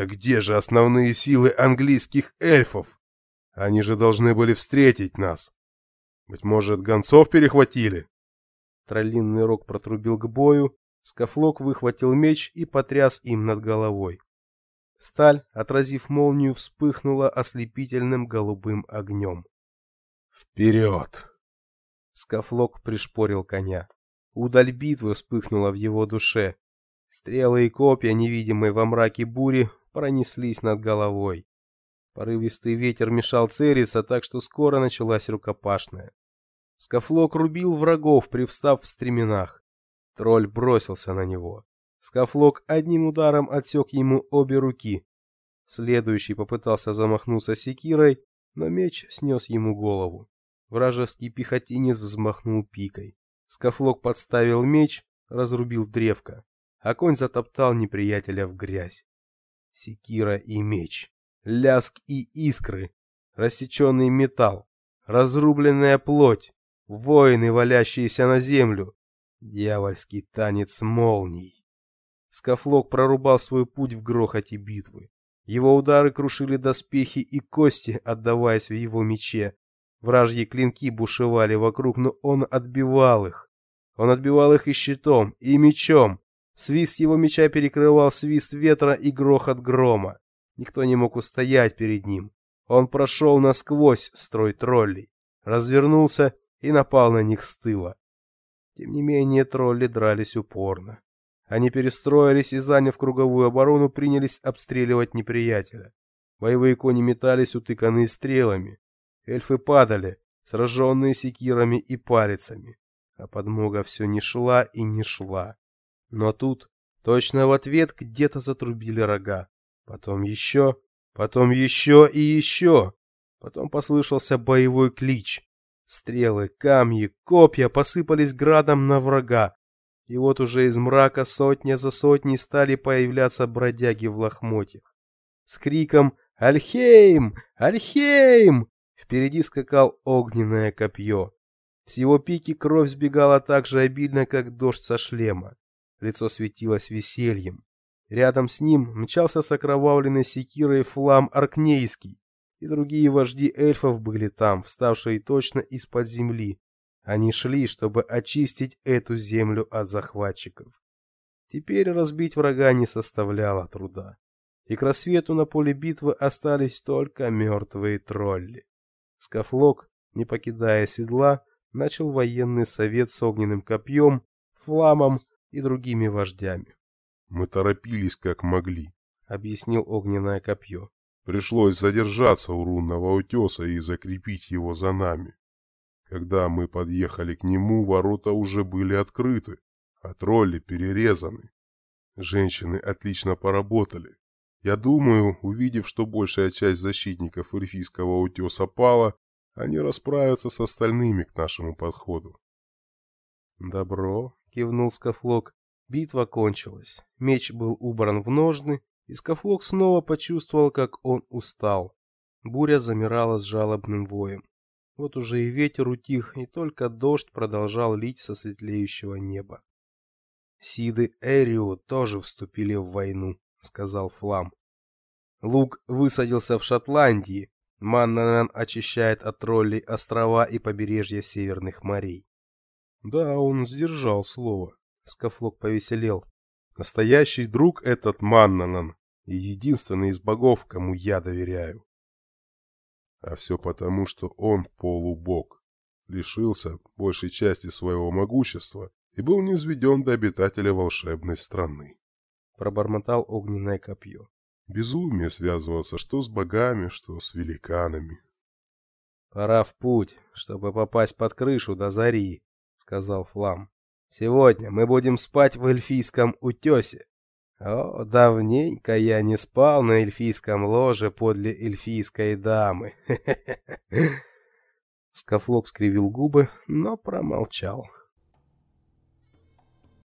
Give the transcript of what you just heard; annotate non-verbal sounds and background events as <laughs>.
Так где же основные силы английских эльфов? Они же должны были встретить нас. Быть может, гонцов перехватили? Троллинный рог протрубил к бою, Скафлок выхватил меч и потряс им над головой. Сталь, отразив молнию, вспыхнула ослепительным голубым огнем. «Вперед!» Скафлок пришпорил коня. Удаль битвы вспыхнула в его душе. Стрелы и копья, невидимые во мраке бури, пронеслись над головой. Порывистый ветер мешал целиться, так что скоро началась рукопашная. Скафлок рубил врагов, привстав в стременах. Тролль бросился на него. Скафлок одним ударом отсек ему обе руки. Следующий попытался замахнуться секирой, но меч снес ему голову. Вражеский пехотинец взмахнул пикой. Скафлок подставил меч, разрубил древко, а конь затоптал неприятеля в грязь. Секира и меч, ляск и искры, рассеченный металл, разрубленная плоть, воины, валящиеся на землю, дьявольский танец молний. Скафлок прорубал свой путь в грохоте битвы. Его удары крушили доспехи и кости, отдаваясь в его мече. Вражьи клинки бушевали вокруг, но он отбивал их. Он отбивал их и щитом, и мечом. Свист его меча перекрывал свист ветра и грохот грома. Никто не мог устоять перед ним. Он прошел насквозь строй троллей, развернулся и напал на них с тыла. Тем не менее, тролли дрались упорно. Они перестроились и, заняв круговую оборону, принялись обстреливать неприятеля. Боевые кони метались, утыканные стрелами. Эльфы падали, сраженные секирами и палицами. А подмога все не шла и не шла. Но тут, точно в ответ, где-то затрубили рога. Потом еще, потом еще и еще. Потом послышался боевой клич. Стрелы, камни, копья посыпались градом на врага. И вот уже из мрака сотня за сотней стали появляться бродяги в лохмотьях. С криком «Альхейм! Альхейм!» впереди скакал огненное копье. С его пики кровь сбегала так же обильно, как дождь со шлема. Лицо светилось весельем. Рядом с ним мчался с окровавленной секирой флам Аркнейский, и другие вожди эльфов были там, вставшие точно из-под земли, они шли, чтобы очистить эту землю от захватчиков. Теперь разбить врага не составляло труда. И к рассвету на поле битвы остались только мертвые тролли. Скафлок, не покидая седла, начал военный совет с огненным копьем, фламом и другими вождями. «Мы торопились как могли», — объяснил огненное копье. «Пришлось задержаться у рунного утеса и закрепить его за нами. Когда мы подъехали к нему, ворота уже были открыты, а тролли перерезаны. Женщины отлично поработали. Я думаю, увидев, что большая часть защитников эльфийского утеса пала, они расправятся с остальными к нашему подходу. «Добро», — кивнул Скафлок. Битва кончилась. Меч был убран в ножны, и Скафлок снова почувствовал, как он устал. Буря замирала с жалобным воем. Вот уже и ветер утих, и только дождь продолжал лить со светлеющего неба. Сиды Эрио тоже вступили в войну, сказал Флам. Лук высадился в Шотландии. Маннанан очищает от троллей острова и побережья северных морей. Да, он сдержал слово. Скафлок повеселел. Настоящий друг этот Маннанан и единственный из богов, кому я доверяю. А все потому, что он полубог, лишился большей части своего могущества и был низведен до обитателя волшебной страны. Пробормотал огненное копье. Безумие связываться что с богами, что с великанами. «Пора в путь, чтобы попасть под крышу до зари», — сказал Флам. «Сегодня мы будем спать в эльфийском утесе. О, давненько я не спал на эльфийском ложе подле эльфийской дамы. <laughs> Скафлок скривил губы, но промолчал.